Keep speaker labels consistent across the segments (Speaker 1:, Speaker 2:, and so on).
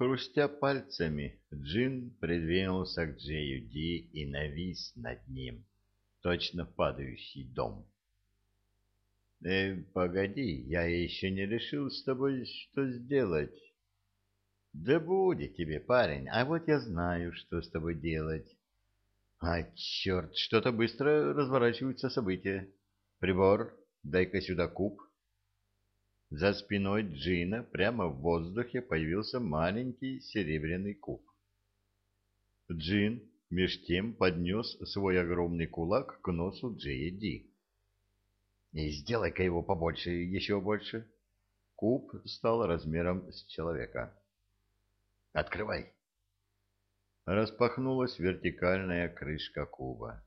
Speaker 1: Хрустя пальцами, Джин придвинулся к Джею Ди и навис над ним, точно падающий дом. «Э, «Погоди, я еще не решил с тобой, что сделать». «Да будет тебе, парень, а вот я знаю, что с тобой делать». «А, черт, что-то быстро разворачиваются события. Прибор, дай-ка сюда куб». За спиной Джина прямо в воздухе появился маленький серебряный куб. Джин меж тем поднес свой огромный кулак к носу Джея Ди. «И сделай-ка его побольше, еще больше». Куб стал размером с человека. «Открывай». Распахнулась вертикальная крышка куба.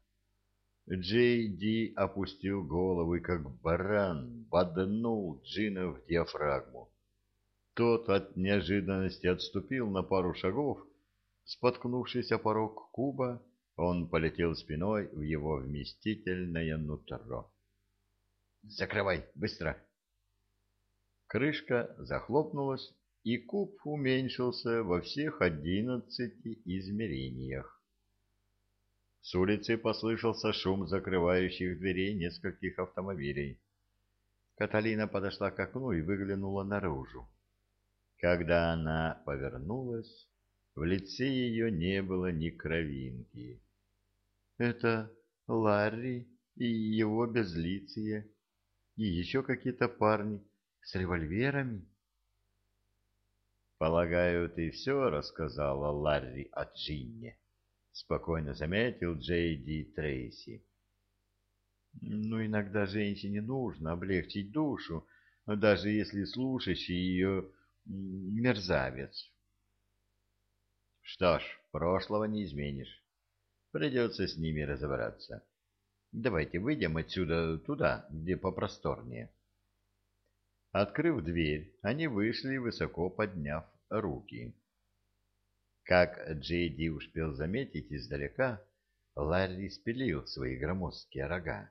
Speaker 1: Джей Ди опустил голову и, как баран, боднул Джина в диафрагму. Тот от неожиданности отступил на пару шагов. Споткнувшись о порог куба, он полетел спиной в его вместительное нутро. «Закрывай, быстро!» Крышка захлопнулась, и куб уменьшился во всех одиннадцати измерениях. С улицы послышался шум закрывающих дверей нескольких автомобилей. Каталина подошла к окну и выглянула наружу. Когда она повернулась, в лице ее не было ни кровинки. «Это Ларри и его безлицие, и еще какие-то парни с револьверами». «Полагаю, ты все рассказала Ларри о Джинне?» — спокойно заметил Джей Ди Трейси. «Ну, иногда женщине нужно облегчить душу, даже если слушающий ее мерзавец». «Что ж, прошлого не изменишь. Придется с ними разобраться. Давайте выйдем отсюда туда, где попросторнее». Открыв дверь, они вышли, высоко подняв руки. Как Джейди успел заметить издалека, Ларри спилил свои громоздкие рога.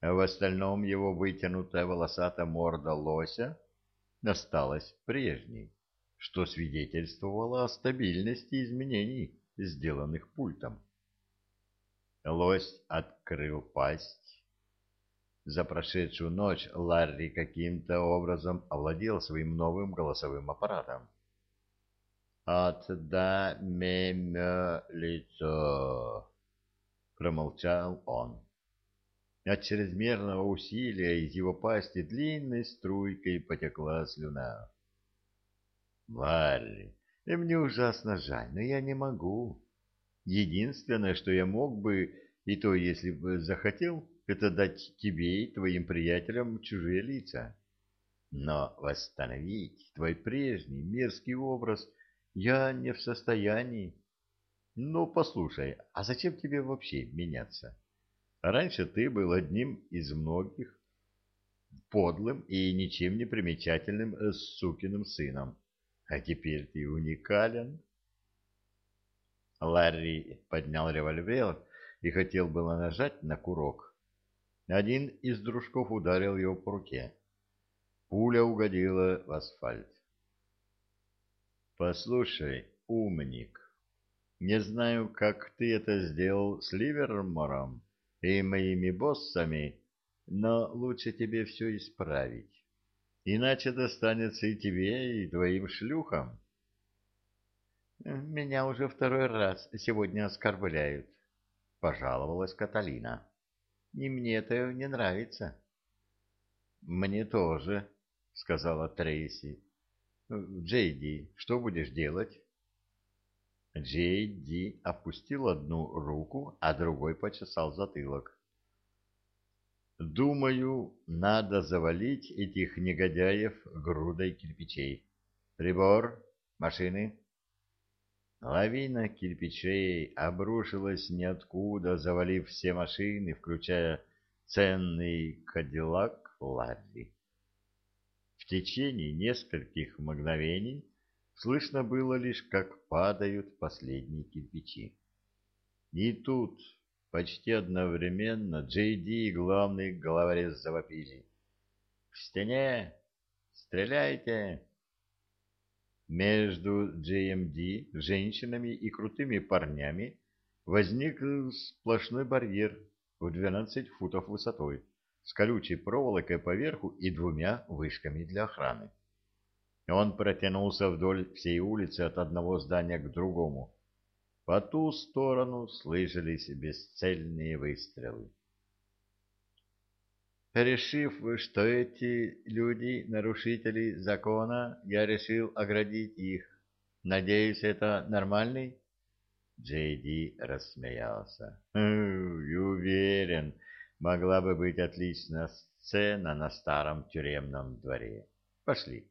Speaker 1: В остальном его вытянутая волосатая морда лося осталась прежней, что свидетельствовало о стабильности изменений, сделанных пультом. Лось открыл пасть. За прошедшую ночь Ларри каким-то образом овладел своим новым голосовым аппаратом. «Отдай-мне лицо!» — промолчал он. От чрезмерного усилия из его пасти длинной струйкой потекла слюна. «Варри, мне ужасно жаль, но я не могу. Единственное, что я мог бы, и то, если бы захотел, это дать тебе и твоим приятелям чужие лица. Но восстановить твой прежний мерзкий образ я не в состоянии. Ну, послушай, а зачем тебе вообще меняться? Раньше ты был одним из многих, подлым и ничем не примечательным э, сукиным сыном. А теперь ты уникален. Ларри поднял револьвер и хотел было нажать на курок. Один из дружков ударил его по руке. Пуля угодила в асфальт. Послушай, умник, не знаю, как ты это сделал с Ливермором и моими боссами, но лучше тебе все исправить. Иначе достанется и тебе, и твоим шлюхам. Меня уже второй раз сегодня оскорбляют, пожаловалась Каталина. И мне это не нравится. Мне тоже, сказала Трейси. Джейди, что будешь делать? Джейди опустил одну руку, а другой почесал затылок. Думаю, надо завалить этих негодяев грудой кирпичей. Прибор, машины. Лавина кирпичей обрушилась ниоткуда, завалив все машины, включая ценный кадиллак Ларри. В течение нескольких мгновений слышно было лишь, как падают последние кирпичи. И тут почти одновременно Джейди и главный головорез завопили. «К стене! Стреляйте!» Между JMD, женщинами и крутыми парнями возник сплошной барьер в 12 футов высотой с колючей проволокой поверху и двумя вышками для охраны. Он протянулся вдоль всей улицы от одного здания к другому. По ту сторону слышались бесцельные выстрелы. Решив, что эти люди — нарушители закона, я решил оградить их. Надеюсь, это нормальный? Джейди рассмеялся. «Хм, уверен, могла бы быть отличная сцена на старом тюремном дворе. Пошли.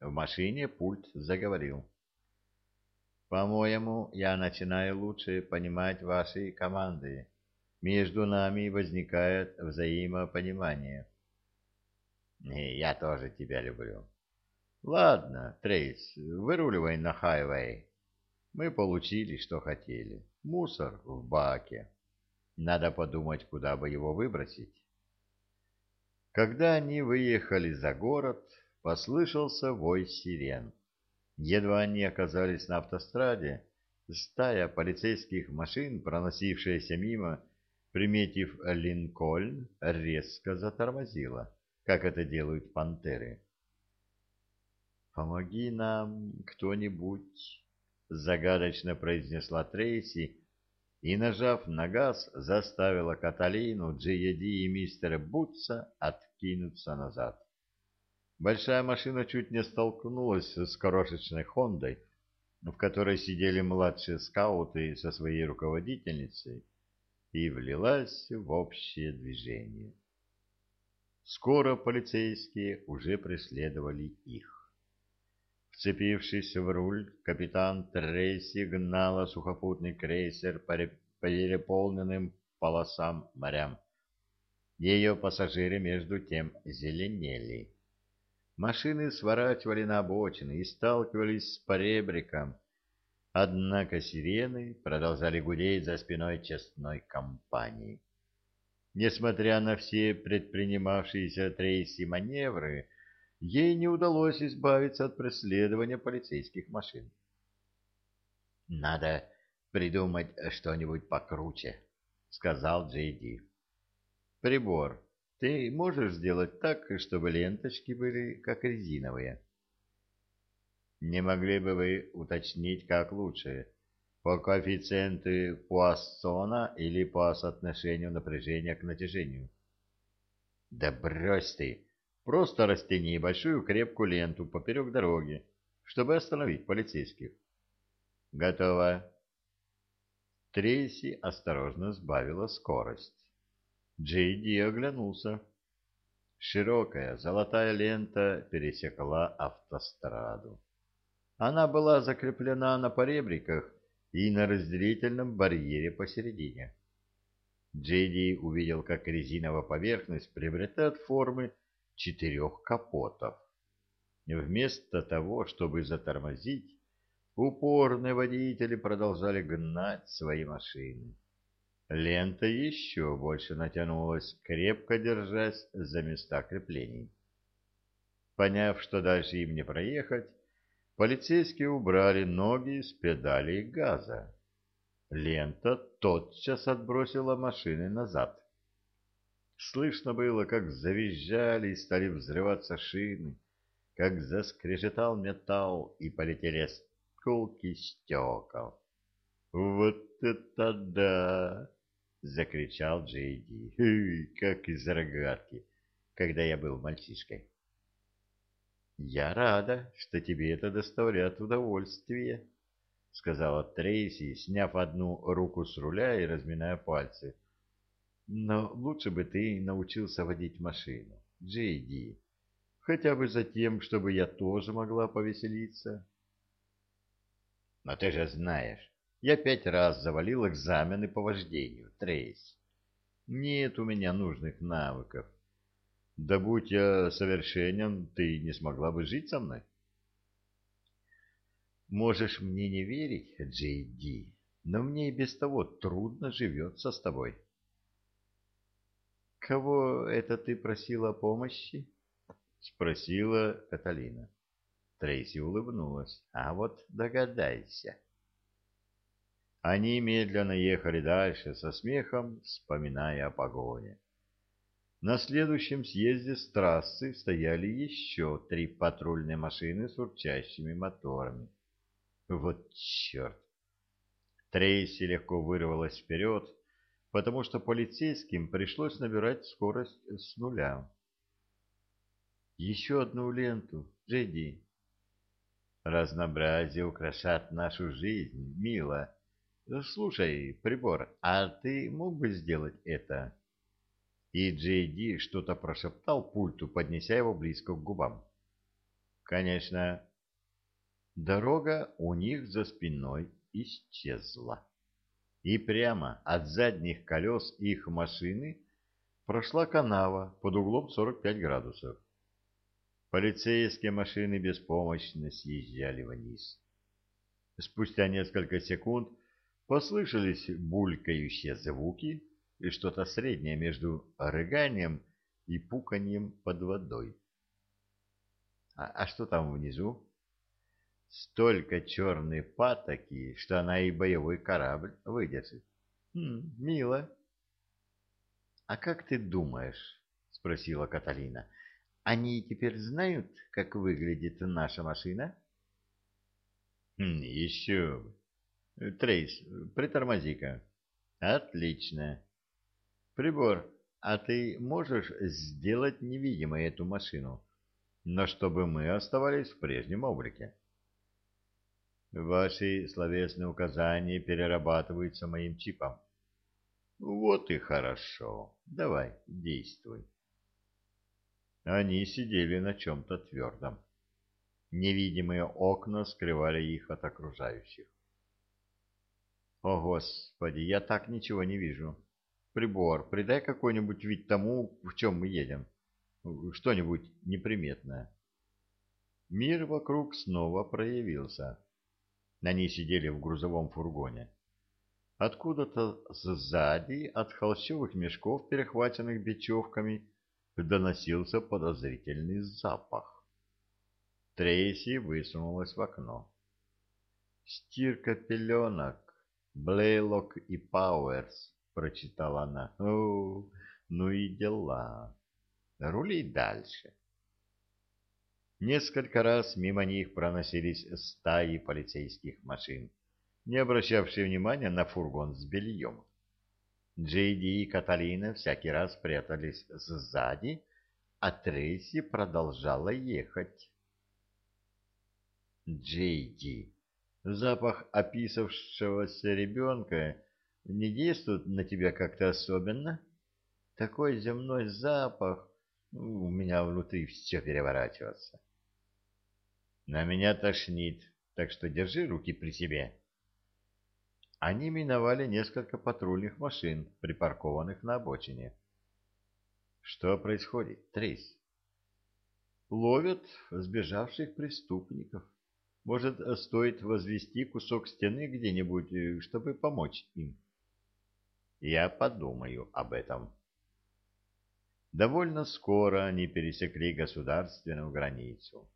Speaker 1: В машине пульт заговорил. «По-моему, я начинаю лучше понимать ваши команды между нами возникает взаимопонимание. И я тоже тебя люблю. Ладно, Трейс, выруливай на хайвей. Мы получили, что хотели. Мусор в баке. Надо подумать, куда бы его выбросить. Когда они выехали за город, послышался вой сирен. Едва они оказались на автостраде, стая полицейских машин, проносившаяся мимо, приметив Линкольн, резко затормозила, как это делают пантеры. «Помоги нам кто-нибудь», — загадочно произнесла Трейси, и, нажав на газ, заставила Каталину, Джиеди и мистера Бутса откинуться назад. Большая машина чуть не столкнулась с крошечной «Хондой», в которой сидели младшие скауты со своей руководительницей, и влилась в общее движение. Скоро полицейские уже преследовали их. Вцепившись в руль, капитан Трейси гнала сухопутный крейсер по переполненным полосам морям. Ее пассажиры между тем зеленели. Машины сворачивали на обочины и сталкивались с поребриком, Однако сирены продолжали гудеть за спиной честной компании. Несмотря на все предпринимавшиеся Трейси маневры, ей не удалось избавиться от преследования полицейских машин. «Надо придумать что-нибудь покруче», — сказал Джейди. «Прибор. Ты можешь сделать так, чтобы ленточки были как резиновые?» Не могли бы вы уточнить, как лучше, по коэффициенту Пуассона или по соотношению напряжения к натяжению? Да брось ты! Просто растяни большую крепкую ленту поперек дороги, чтобы остановить полицейских. Готово. Трейси осторожно сбавила скорость. Джейди оглянулся. Широкая золотая лента пересекла автостраду. Она была закреплена на поребриках и на разделительном барьере посередине. Джейди увидел, как резиновая поверхность приобретает формы четырех капотов. Вместо того, чтобы затормозить, упорные водители продолжали гнать свои машины. Лента еще больше натянулась, крепко держась за места креплений. Поняв, что дальше им не проехать, Полицейские убрали ноги с педалей газа. Лента тотчас отбросила машины назад. Слышно было, как завизжали и стали взрываться шины, как заскрежетал металл и полетели осколки стекол. «Вот это да!» — закричал Джейди, как из рогатки, когда я был мальчишкой. «Я рада, что тебе это доставляет удовольствие», — сказала Трейси, сняв одну руку с руля и разминая пальцы. «Но лучше бы ты научился водить машину, Джейди, хотя бы за тем, чтобы я тоже могла повеселиться». «Но ты же знаешь, я пять раз завалил экзамены по вождению, Трейс. Нет у меня нужных навыков. Да будь я совершенен, ты не смогла бы жить со мной. Можешь мне не верить, Джей Ди, но мне и без того трудно живется с тобой. Кого это ты просила о помощи? Спросила Каталина. Трейси улыбнулась. А вот догадайся. Они медленно ехали дальше, со смехом вспоминая о погоне. На следующем съезде с трассы стояли еще три патрульные машины с урчащими моторами. Вот черт! Трейси легко вырвалась вперед, потому что полицейским пришлось набирать скорость с нуля. Еще одну ленту, Джеди. Разнообразие украшат нашу жизнь, мило. Слушай, прибор, а ты мог бы сделать это? И Джейди что-то прошептал пульту, поднеся его близко к губам. Конечно, дорога у них за спиной исчезла. И прямо от задних колес их машины прошла канава под углом 45 градусов. Полицейские машины беспомощно съезжали вниз. Спустя несколько секунд послышались булькающие звуки и что-то среднее между рыганием и пуканьем под водой. А, а что там внизу? Столько черной патоки, что она и боевой корабль выдержит. Хм, мило. — А как ты думаешь, — спросила Каталина, — они теперь знают, как выглядит наша машина? Хм, — Еще бы. Трейс, притормози-ка. — Отлично. Прибор, а ты можешь сделать невидимой эту машину, но чтобы мы оставались в прежнем облике? — Ваши словесные указания перерабатываются моим чипом. Вот и хорошо. Давай, действуй. Они сидели на чем-то твердом. Невидимые окна скрывали их от окружающих. О, Господи, я так ничего не вижу. Прибор, придай какой-нибудь вид тому, в чем мы едем. Что-нибудь неприметное. Мир вокруг снова проявился. Они сидели в грузовом фургоне. Откуда-то сзади, от холщовых мешков, перехваченных бечевками, доносился подозрительный запах. Трейси высунулась в окно. «Стирка пеленок, Блейлок и Пауэрс», — прочитала она. «О, ну и дела. Рули дальше». Несколько раз мимо них проносились стаи полицейских машин, не обращавшие внимания на фургон с бельем. Джейди и Каталина всякий раз прятались сзади, а Трейси продолжала ехать. Джейди, запах описавшегося ребенка не действует на тебя как-то особенно? Такой земной запах, у меня внутри все переворачивается. На меня тошнит, так что держи руки при себе. Они миновали несколько патрульных машин, припаркованных на обочине. Что происходит, Трейс? Ловят сбежавших преступников. Может, стоит возвести кусок стены где-нибудь, э, чтобы помочь им? Я подумаю об этом. Довольно скоро они пересекли государственную границу.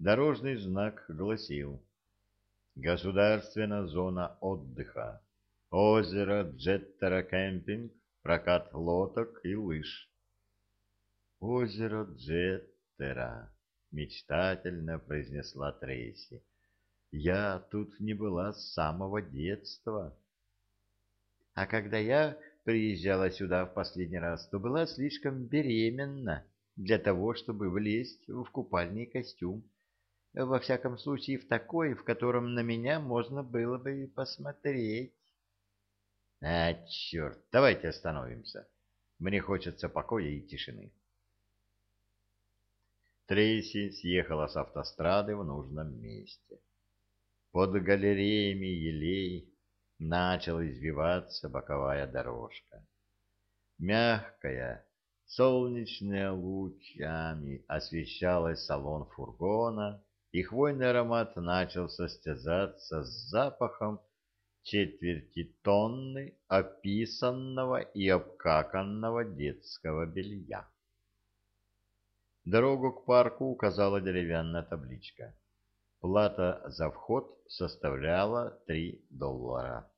Speaker 1: Дорожный знак гласил «Государственная зона отдыха, озеро Джеттера кемпинг, прокат лодок и лыж». «Озеро Джеттера», — мечтательно произнесла Трейси. «Я тут не была с самого детства». «А когда я приезжала сюда в последний раз, то была слишком беременна для того, чтобы влезть в купальный костюм во всяком случае в такой, в котором на меня можно было бы посмотреть. А, черт, давайте остановимся. Мне хочется покоя и тишины. Трейси съехала с автострады в нужном месте. Под галереями елей начала извиваться боковая дорожка. Мягкая, солнечными лучами освещалась салон фургона, и хвойный аромат начал состязаться с запахом четверти тонны описанного и обкаканного детского белья. Дорогу к парку указала деревянная табличка. плата за вход составляла три доллара,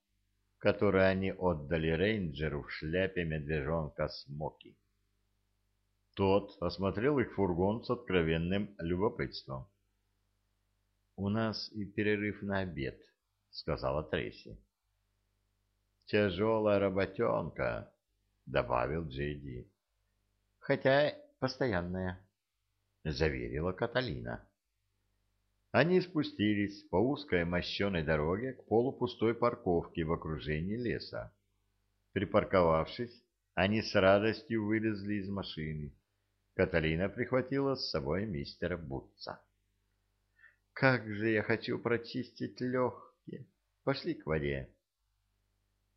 Speaker 1: которые они отдали рейнджеру в шляпе медвежонка Смоки. Тот осмотрел их фургон с откровенным любопытством. «У нас и перерыв на обед», — сказала Трейси. «Тяжелая работенка», — добавил Джейди. «Хотя постоянная», — заверила Каталина. Они спустились по узкой мощеной дороге к полупустой парковке в окружении леса. Припарковавшись, они с радостью вылезли из машины. Каталина прихватила с собой мистера Бутца. «Как же я хочу прочистить легкие! Пошли к воде!»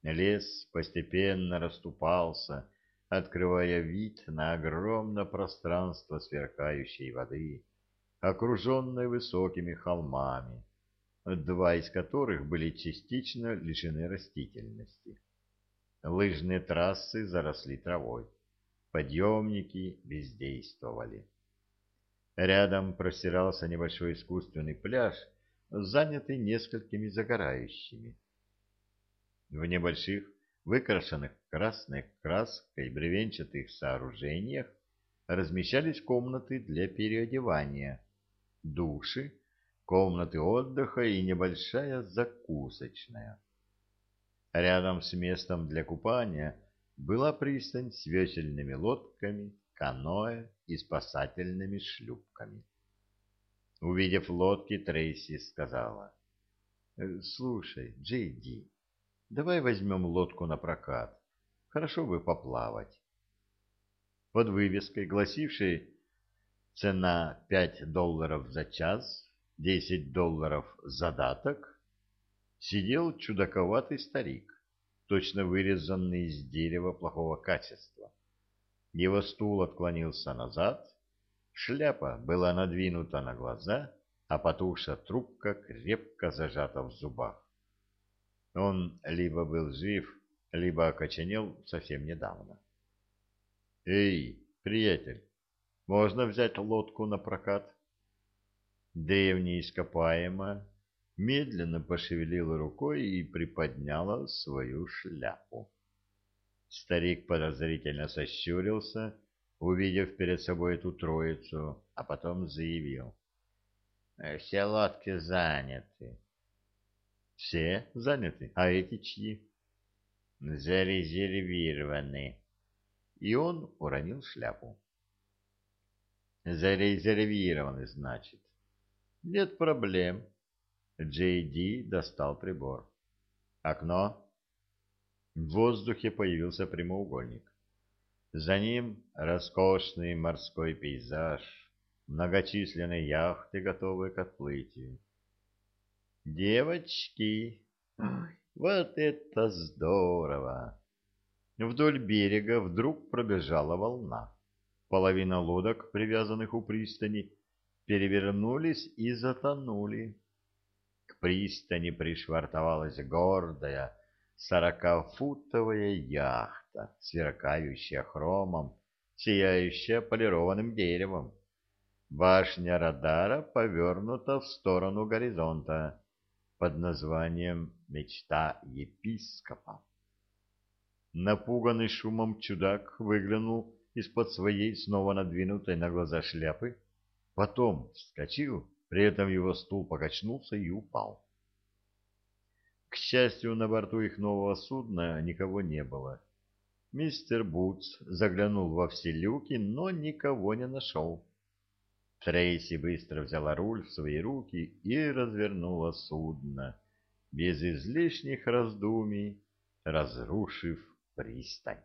Speaker 1: Лес постепенно расступался, открывая вид на огромное пространство сверкающей воды, окруженное высокими холмами, два из которых были частично лишены растительности. Лыжные трассы заросли травой. Подъемники бездействовали. Рядом простирался небольшой искусственный пляж, занятый несколькими загорающими. В небольших, выкрашенных красной краской бревенчатых сооружениях размещались комнаты для переодевания, души, комнаты отдыха и небольшая закусочная. Рядом с местом для купания – была пристань с весельными лодками, каноэ и спасательными шлюпками. Увидев лодки, Трейси сказала, «Э, «Слушай, Джейди, давай возьмем лодку на прокат. Хорошо бы поплавать». Под вывеской, гласившей «Цена 5 долларов за час, 10 долларов задаток», сидел чудаковатый старик точно вырезанный из дерева плохого качества. Его стул отклонился назад, шляпа была надвинута на глаза, а потухшая трубка крепко зажата в зубах. Он либо был жив, либо окоченел совсем недавно. «Эй, приятель, можно взять лодку на прокат?» Древний ископаемо медленно пошевелила рукой и приподняла свою шляпу. Старик подозрительно сощурился, увидев перед собой эту троицу, а потом заявил. «Э, «Все лодки заняты». «Все заняты? А эти чьи?» «Зарезервированы». И он уронил шляпу. «Зарезервированы, значит. Нет проблем». Джей Ди достал прибор. Окно. В воздухе появился прямоугольник. За ним роскошный морской пейзаж, многочисленные яхты, готовые к отплытию. Девочки, вот это здорово! Вдоль берега вдруг пробежала волна. Половина лодок, привязанных у пристани, перевернулись и затонули пристани пришвартовалась гордая сорокафутовая яхта, сверкающая хромом, сияющая полированным деревом. Башня радара повернута в сторону горизонта под названием «Мечта епископа». Напуганный шумом чудак выглянул из-под своей снова надвинутой на глаза шляпы, потом вскочил при этом его стул покачнулся и упал. К счастью, на борту их нового судна никого не было. Мистер Бутс заглянул во все люки, но никого не нашел. Трейси быстро взяла руль в свои руки и развернула судно, без излишних раздумий, разрушив пристань.